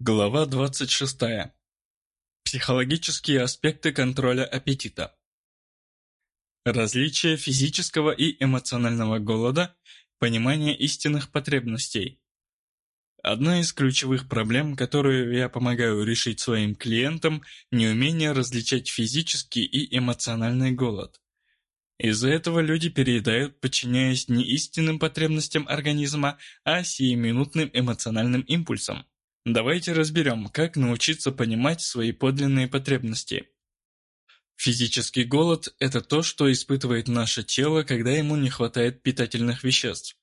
Глава 26. Психологические аспекты контроля аппетита. Различие физического и эмоционального голода, понимание истинных потребностей. Одна из ключевых проблем, которую я помогаю решить своим клиентам, неумение различать физический и эмоциональный голод. Из-за этого люди переедают, подчиняясь не истинным потребностям организма, а сиюминутным эмоциональным импульсам. Давайте разберем, как научиться понимать свои подлинные потребности. Физический голод – это то, что испытывает наше тело, когда ему не хватает питательных веществ.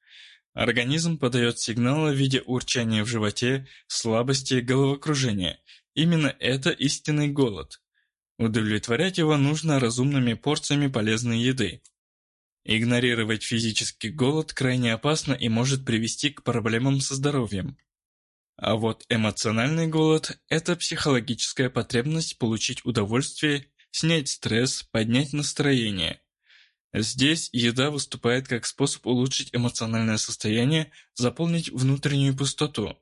Организм подает сигналы в виде урчания в животе, слабости, головокружения. Именно это истинный голод. Удовлетворять его нужно разумными порциями полезной еды. Игнорировать физический голод крайне опасно и может привести к проблемам со здоровьем. А вот эмоциональный голод – это психологическая потребность получить удовольствие, снять стресс, поднять настроение. Здесь еда выступает как способ улучшить эмоциональное состояние, заполнить внутреннюю пустоту.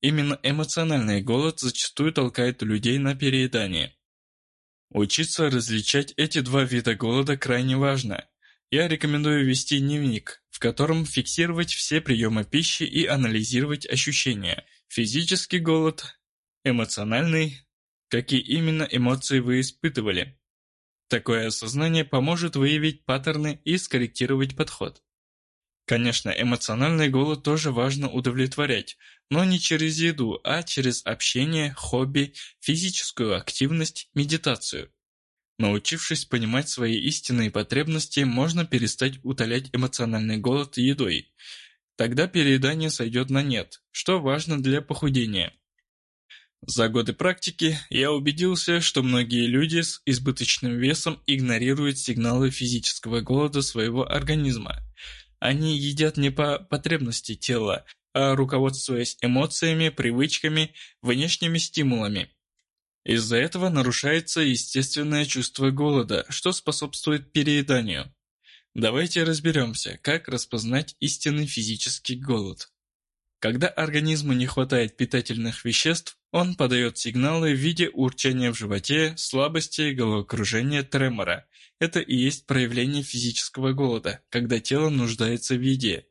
Именно эмоциональный голод зачастую толкает людей на переедание. Учиться различать эти два вида голода крайне важно. Я рекомендую вести дневник, в котором фиксировать все приемы пищи и анализировать ощущения – Физический голод, эмоциональный, какие именно эмоции вы испытывали. Такое осознание поможет выявить паттерны и скорректировать подход. Конечно, эмоциональный голод тоже важно удовлетворять, но не через еду, а через общение, хобби, физическую активность, медитацию. Научившись понимать свои истинные потребности, можно перестать утолять эмоциональный голод едой – Тогда переедание сойдет на нет, что важно для похудения. За годы практики я убедился, что многие люди с избыточным весом игнорируют сигналы физического голода своего организма. Они едят не по потребности тела, а руководствуясь эмоциями, привычками, внешними стимулами. Из-за этого нарушается естественное чувство голода, что способствует перееданию. Давайте разберемся, как распознать истинный физический голод. Когда организму не хватает питательных веществ, он подает сигналы в виде урчания в животе, слабости, головокружения, тремора. Это и есть проявление физического голода, когда тело нуждается в еде.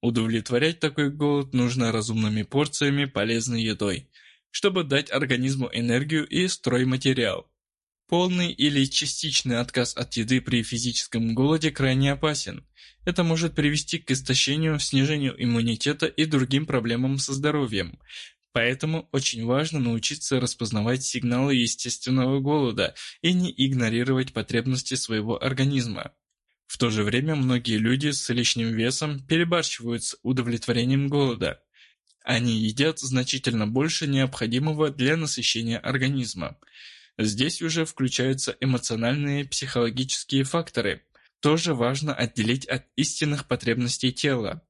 Удовлетворять такой голод нужно разумными порциями полезной едой, чтобы дать организму энергию и стройматериал. Полный или частичный отказ от еды при физическом голоде крайне опасен. Это может привести к истощению, снижению иммунитета и другим проблемам со здоровьем. Поэтому очень важно научиться распознавать сигналы естественного голода и не игнорировать потребности своего организма. В то же время многие люди с лишним весом перебарщивают с удовлетворением голода. Они едят значительно больше необходимого для насыщения организма. Здесь уже включаются эмоциональные психологические факторы. Тоже важно отделить от истинных потребностей тела.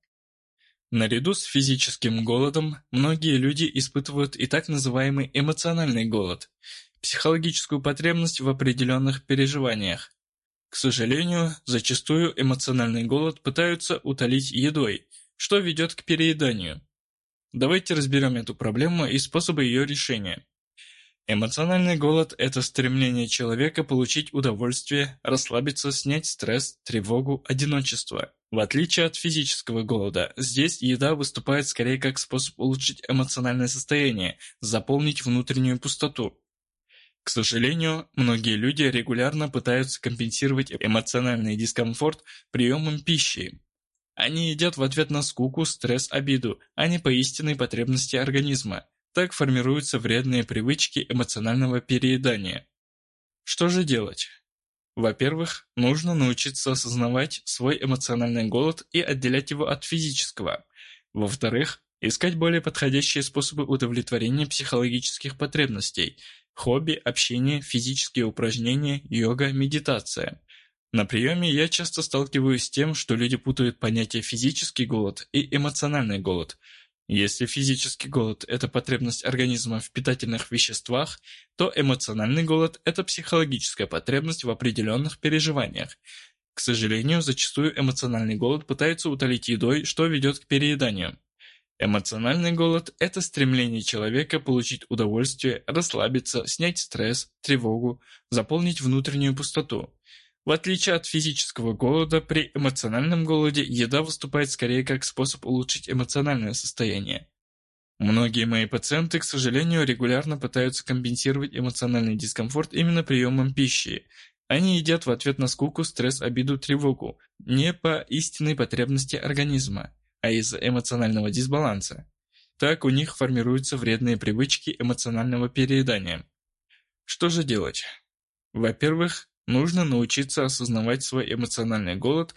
Наряду с физическим голодом, многие люди испытывают и так называемый эмоциональный голод – психологическую потребность в определенных переживаниях. К сожалению, зачастую эмоциональный голод пытаются утолить едой, что ведет к перееданию. Давайте разберем эту проблему и способы ее решения. Эмоциональный голод – это стремление человека получить удовольствие, расслабиться, снять стресс, тревогу, одиночество. В отличие от физического голода, здесь еда выступает скорее как способ улучшить эмоциональное состояние, заполнить внутреннюю пустоту. К сожалению, многие люди регулярно пытаются компенсировать эмоциональный дискомфорт приемом пищи. Они едят в ответ на скуку, стресс, обиду, а не по истинной потребности организма – так формируются вредные привычки эмоционального переедания. Что же делать? Во-первых, нужно научиться осознавать свой эмоциональный голод и отделять его от физического. Во-вторых, искать более подходящие способы удовлетворения психологических потребностей – хобби, общение, физические упражнения, йога, медитация. На приеме я часто сталкиваюсь с тем, что люди путают понятия физический голод и эмоциональный голод – если физический голод – это потребность организма в питательных веществах, то эмоциональный голод – это психологическая потребность в определенных переживаниях. К сожалению, зачастую эмоциональный голод пытается утолить едой, что ведет к перееданию. Эмоциональный голод – это стремление человека получить удовольствие, расслабиться, снять стресс, тревогу, заполнить внутреннюю пустоту. В отличие от физического голода, при эмоциональном голоде еда выступает скорее как способ улучшить эмоциональное состояние. Многие мои пациенты, к сожалению, регулярно пытаются компенсировать эмоциональный дискомфорт именно приемом пищи. Они едят в ответ на скуку, стресс, обиду, тревогу, не по истинной потребности организма, а из-за эмоционального дисбаланса. Так у них формируются вредные привычки эмоционального переедания. Что же делать? Во-первых, нужно научиться осознавать свой эмоциональный голод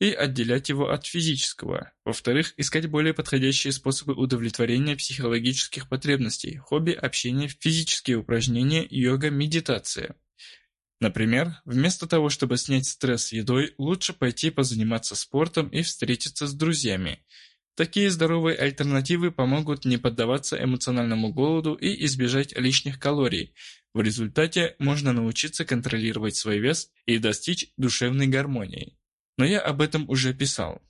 и отделять его от физического. Во-вторых, искать более подходящие способы удовлетворения психологических потребностей, хобби, общение, физические упражнения, йога, медитация. Например, вместо того, чтобы снять стресс едой, лучше пойти позаниматься спортом и встретиться с друзьями. Такие здоровые альтернативы помогут не поддаваться эмоциональному голоду и избежать лишних калорий. В результате можно научиться контролировать свой вес и достичь душевной гармонии но я об этом уже писал.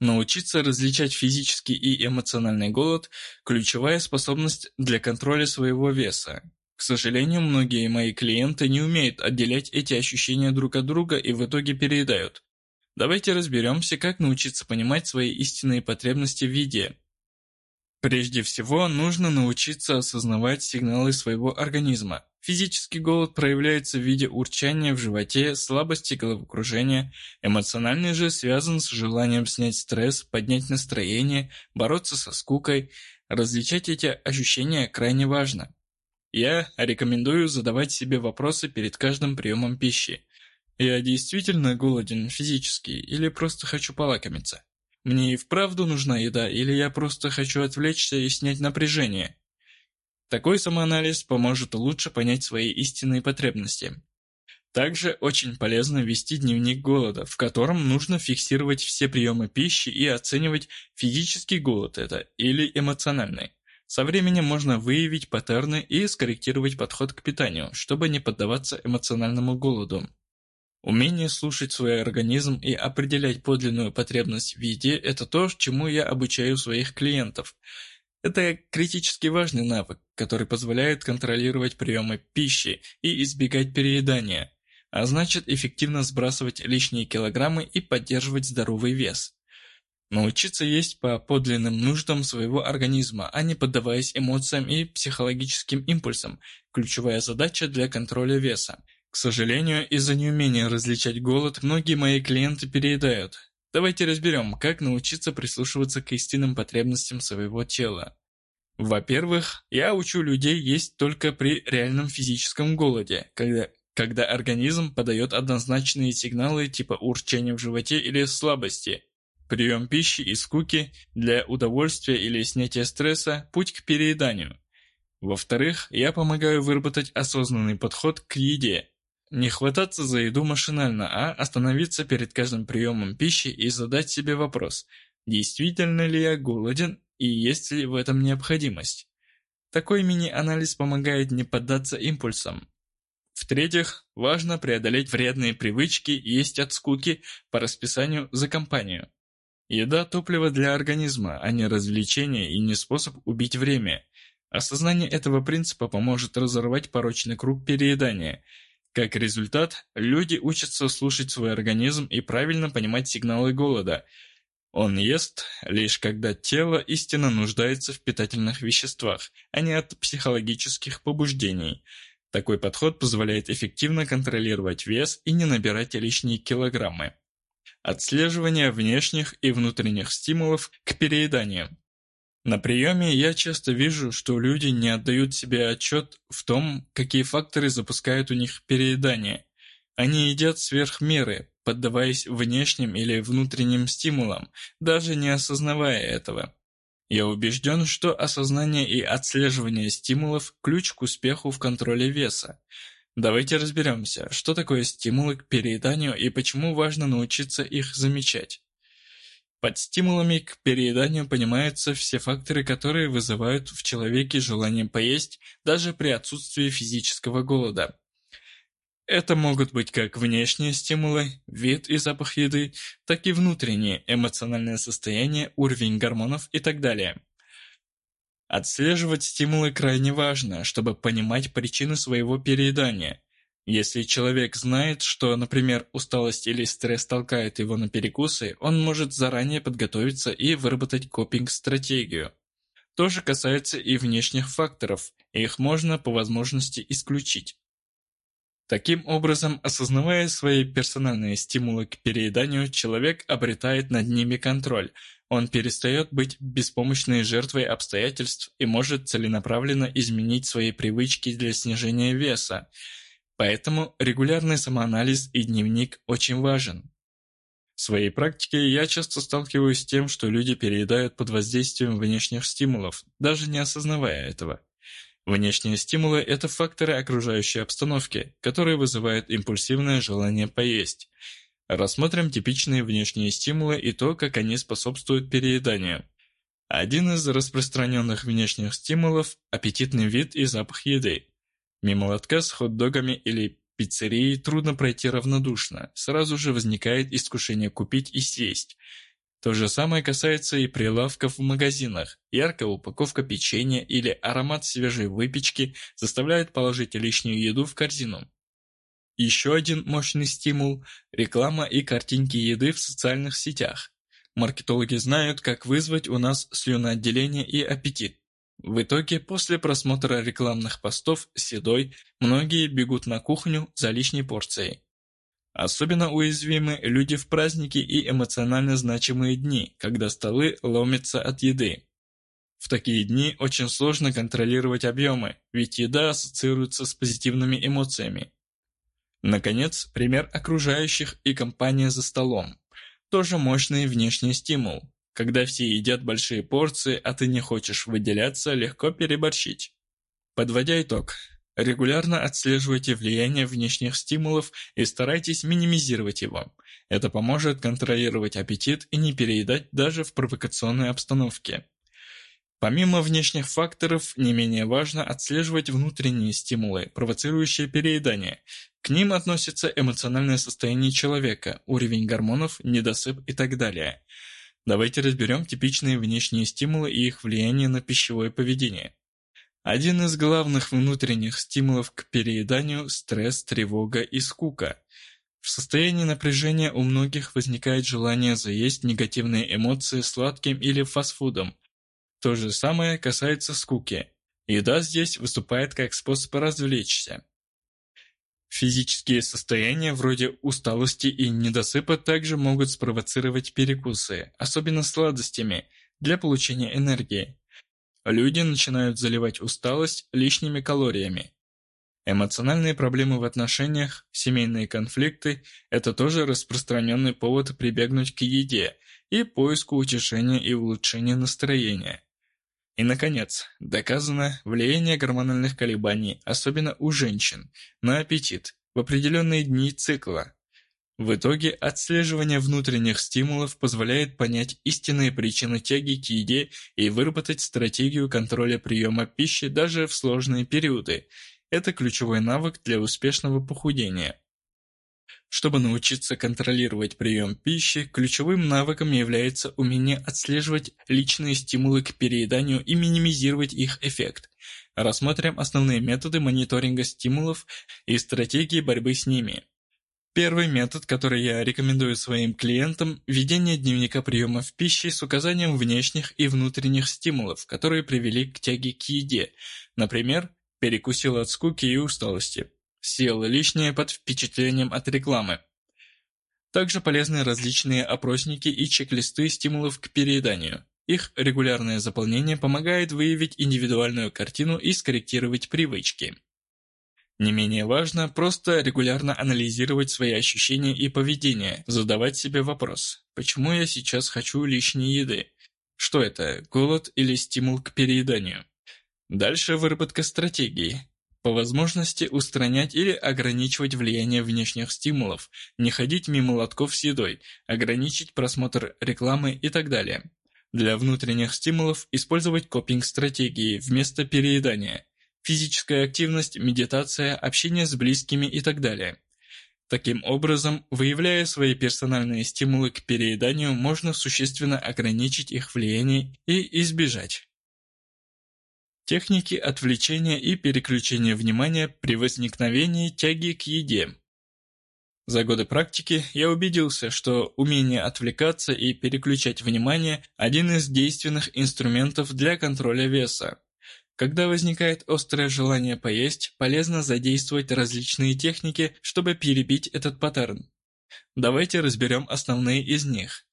Научиться различать физический и эмоциональный голод – ключевая способность для контроля своего веса. К сожалению, многие мои клиенты не умеют отделять эти ощущения друг от друга и в итоге переедают. Давайте разберемся, как научиться понимать свои истинные потребности в еде. Прежде всего, нужно научиться осознавать сигналы своего организма. Физический голод проявляется в виде урчания в животе, слабости головокружения, эмоциональный же связан с желанием снять стресс, поднять настроение, бороться со скукой. Различать эти ощущения крайне важно. Я рекомендую задавать себе вопросы перед каждым приемом пищи. Я действительно голоден физически или просто хочу полакомиться? Мне и вправду нужна еда или я просто хочу отвлечься и снять напряжение? Такой самоанализ поможет лучше понять свои истинные потребности. Также очень полезно вести дневник голода, в котором нужно фиксировать все приемы пищи и оценивать, физический голод это или эмоциональный. Со временем можно выявить паттерны и скорректировать подход к питанию, чтобы не поддаваться эмоциональному голоду. Умение слушать свой организм и определять подлинную потребность в еде – это то, чему я обучаю своих клиентов – это критически важный навык, который позволяет контролировать приемы пищи и избегать переедания, а значит эффективно сбрасывать лишние килограммы и поддерживать здоровый вес. Научиться есть по подлинным нуждам своего организма, а не поддаваясь эмоциям и психологическим импульсам – ключевая задача для контроля веса. К сожалению, из-за неумения различать голод, многие мои клиенты переедают, Давайте разберем, как научиться прислушиваться к истинным потребностям своего тела. Во-первых, я учу людей есть только при реальном физическом голоде, когда, когда организм подает однозначные сигналы типа урчания в животе или слабости. Прием пищи и скуки для удовольствия или снятия стресса – путь к перееданию. Во-вторых, я помогаю выработать осознанный подход к еде, не хвататься за еду машинально, а остановиться перед каждым приемом пищи и задать себе вопрос, действительно ли я голоден и есть ли в этом необходимость. Такой мини-анализ помогает не поддаться импульсам. В-третьих, важно преодолеть вредные привычки есть от скуки по расписанию за компанию. Еда – топливо для организма, а не развлечение и не способ убить время. Осознание этого принципа поможет разорвать порочный круг переедания – как результат, люди учатся слушать свой организм и правильно понимать сигналы голода. Он ест лишь когда тело истинно нуждается в питательных веществах, а не от психологических побуждений. Такой подход позволяет эффективно контролировать вес и не набирать лишние килограммы. Отслеживание внешних и внутренних стимулов к перееданию. На приеме я часто вижу, что люди не отдают себе отчет в том, какие факторы запускают у них переедание. Они едят сверх меры, поддаваясь внешним или внутренним стимулам, даже не осознавая этого. Я убежден, что осознание и отслеживание стимулов – ключ к успеху в контроле веса. Давайте разберемся, что такое стимулы к перееданию и почему важно научиться их замечать. Под стимулами к перееданию понимаются все факторы, которые вызывают в человеке желание поесть даже при отсутствии физического голода. Это могут быть как внешние стимулы, вид и запах еды, так и внутренние, эмоциональное состояние, уровень гормонов и так далее. Отслеживать стимулы крайне важно, чтобы понимать причины своего переедания. Если человек знает, что, например, усталость или стресс толкает его на перекусы, он может заранее подготовиться и выработать копинг-стратегию. То же касается и внешних факторов, их можно по возможности исключить. Таким образом, осознавая свои персональные стимулы к перееданию, человек обретает над ними контроль, он перестает быть беспомощной жертвой обстоятельств и может целенаправленно изменить свои привычки для снижения веса. Поэтому регулярный самоанализ и дневник очень важен. В своей практике я часто сталкиваюсь с тем, что люди переедают под воздействием внешних стимулов, даже не осознавая этого. Внешние стимулы – это факторы окружающей обстановки, которые вызывают импульсивное желание поесть. Рассмотрим типичные внешние стимулы и то, как они способствуют перееданию. Один из распространенных внешних стимулов – аппетитный вид и запах еды. Мимо лотка с хот-догами или пиццерией трудно пройти равнодушно, сразу же возникает искушение купить и съесть – то же самое касается и прилавков в магазинах. Яркая упаковка печенья или аромат свежей выпечки заставляют положить лишнюю еду в корзину. Еще один мощный стимул – реклама и картинки еды в социальных сетях. Маркетологи знают, как вызвать у нас слюноотделение и аппетит. В итоге, после просмотра рекламных постов с едой, многие бегут на кухню за лишней порцией. Особенно уязвимы люди в праздники и эмоционально значимые дни, когда столы ломятся от еды. В такие дни очень сложно контролировать объемы, ведь еда ассоциируется с позитивными эмоциями. Наконец, пример окружающих и компания за столом. Тоже мощный внешний стимул. Когда все едят большие порции, а ты не хочешь выделяться, легко переборщить. Подводя итог, Регулярно отслеживайте влияние внешних стимулов и старайтесь минимизировать его. Это поможет контролировать аппетит и не переедать даже в провокационной обстановке. Помимо внешних факторов, не менее важно отслеживать внутренние стимулы, провоцирующие переедание. К ним относятся эмоциональное состояние человека, уровень гормонов, недосып и так далее. Давайте разберем типичные внешние стимулы и их влияние на пищевое поведение. Один из главных внутренних стимулов к перееданию – стресс, тревога и скука. В состоянии напряжения у многих возникает желание заесть негативные эмоции сладким или фастфудом. То же самое касается скуки. Еда здесь выступает как способ развлечься. Физические состояния вроде усталости и недосыпа также могут спровоцировать перекусы, особенно сладостями, для получения энергии. Люди начинают заливать усталость лишними калориями. Эмоциональные проблемы в отношениях, семейные конфликты – это тоже распространенный повод прибегнуть к еде и поиску утешения и улучшения настроения. И, наконец, доказано влияние гормональных колебаний, особенно у женщин, на аппетит в определенные дни цикла. В итоге отслеживание внутренних стимулов позволяет понять истинные причины тяги к еде и выработать стратегию контроля приема пищи даже в сложные периоды. Это ключевой навык для успешного похудения. Чтобы научиться контролировать прием пищи, ключевым навыком является умение отслеживать личные стимулы к перееданию и минимизировать их эффект. Рассмотрим основные методы мониторинга стимулов и стратегии борьбы с ними. Первый метод, который я рекомендую своим клиентам – ведение дневника приемов пищи с указанием внешних и внутренних стимулов, которые привели к тяге к еде. Например, перекусил от скуки и усталости, съел лишнее под впечатлением от рекламы. Также полезны различные опросники и чек-листы стимулов к перееданию. Их регулярное заполнение помогает выявить индивидуальную картину и скорректировать привычки. Не менее важно просто регулярно анализировать свои ощущения и поведение, задавать себе вопрос, почему я сейчас хочу лишней еды? Что это, голод или стимул к перееданию? Дальше выработка стратегии. По возможности устранять или ограничивать влияние внешних стимулов, не ходить мимо лотков с едой, ограничить просмотр рекламы и так далее. Для внутренних стимулов использовать копинг-стратегии вместо переедания – физическая активность, медитация, общение с близкими и так далее. Таким образом, выявляя свои персональные стимулы к перееданию, можно существенно ограничить их влияние и избежать. Техники отвлечения и переключения внимания при возникновении тяги к еде. За годы практики я убедился, что умение отвлекаться и переключать внимание – один из действенных инструментов для контроля веса. Когда возникает острое желание поесть, полезно задействовать различные техники, чтобы перебить этот паттерн. Давайте разберем основные из них.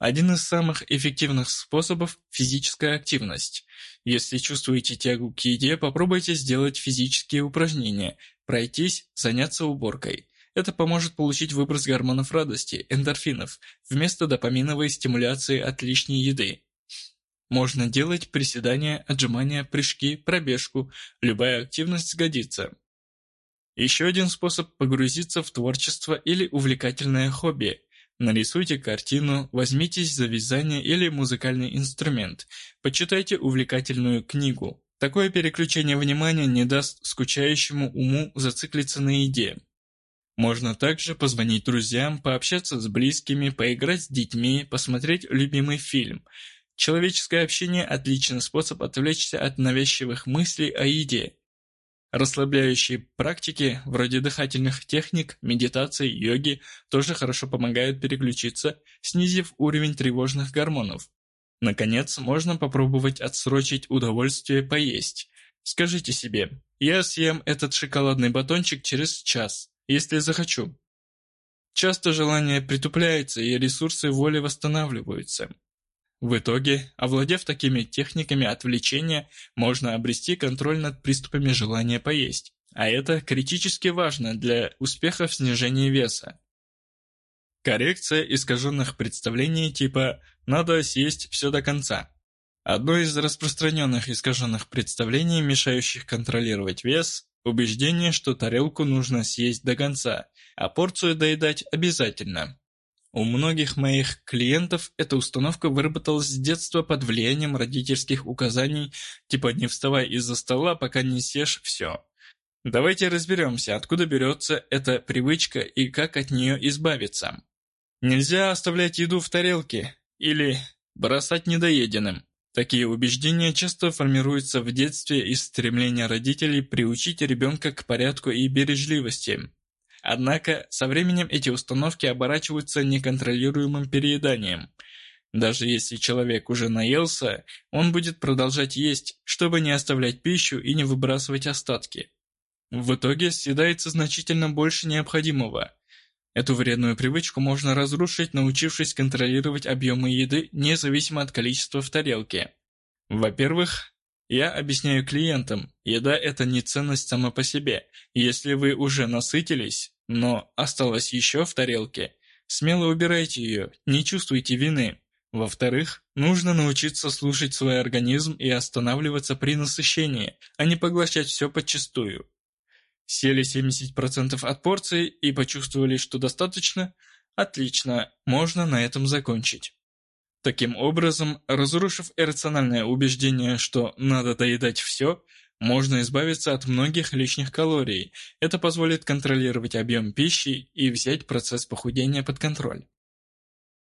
Один из самых эффективных способов – физическая активность. Если чувствуете тягу к еде, попробуйте сделать физические упражнения, пройтись, заняться уборкой. Это поможет получить выброс гормонов радости, эндорфинов, вместо допаминовой стимуляции от лишней еды. Можно делать приседания, отжимания, прыжки, пробежку. Любая активность сгодится. Еще один способ погрузиться в творчество или увлекательное хобби. Нарисуйте картину, возьмитесь за вязание или музыкальный инструмент, почитайте увлекательную книгу. Такое переключение внимания не даст скучающему уму зациклиться на еде. Можно также позвонить друзьям, пообщаться с близкими, поиграть с детьми, посмотреть любимый фильм – Человеческое общение – отличный способ отвлечься от навязчивых мыслей о еде. Расслабляющие практики, вроде дыхательных техник, медитации, йоги, тоже хорошо помогают переключиться, снизив уровень тревожных гормонов. Наконец, можно попробовать отсрочить удовольствие поесть. Скажите себе, я съем этот шоколадный батончик через час, если захочу. Часто желание притупляется и ресурсы воли восстанавливаются. В итоге, овладев такими техниками отвлечения, можно обрести контроль над приступами желания поесть, а это критически важно для успеха в снижении веса. Коррекция искаженных представлений типа «надо съесть все до конца». Одно из распространенных искаженных представлений, мешающих контролировать вес – убеждение, что тарелку нужно съесть до конца, а порцию доедать обязательно. У многих моих клиентов эта установка выработалась с детства под влиянием родительских указаний, типа «не вставай из-за стола, пока не съешь все». Давайте разберемся, откуда берется эта привычка и как от нее избавиться. Нельзя оставлять еду в тарелке или бросать недоеденным. Такие убеждения часто формируются в детстве из стремления родителей приучить ребенка к порядку и бережливости. Однако со временем эти установки оборачиваются неконтролируемым перееданием. Даже если человек уже наелся, он будет продолжать есть, чтобы не оставлять пищу и не выбрасывать остатки. В итоге съедается значительно больше необходимого. Эту вредную привычку можно разрушить, научившись контролировать объемы еды независимо от количества в тарелке. Во-первых, я объясняю клиентам, еда – это не ценность сама по себе. Если вы уже насытились, но осталось еще в тарелке, смело убирайте ее, не чувствуйте вины. Во-вторых, нужно научиться слушать свой организм и останавливаться при насыщении, а не поглощать все подчистую. Сели 70% от порции и почувствовали, что достаточно? Отлично, можно на этом закончить. Таким образом, разрушив иррациональное убеждение, что надо доедать все, можно избавиться от многих лишних калорий. Это позволит контролировать объем пищи и взять процесс похудения под контроль.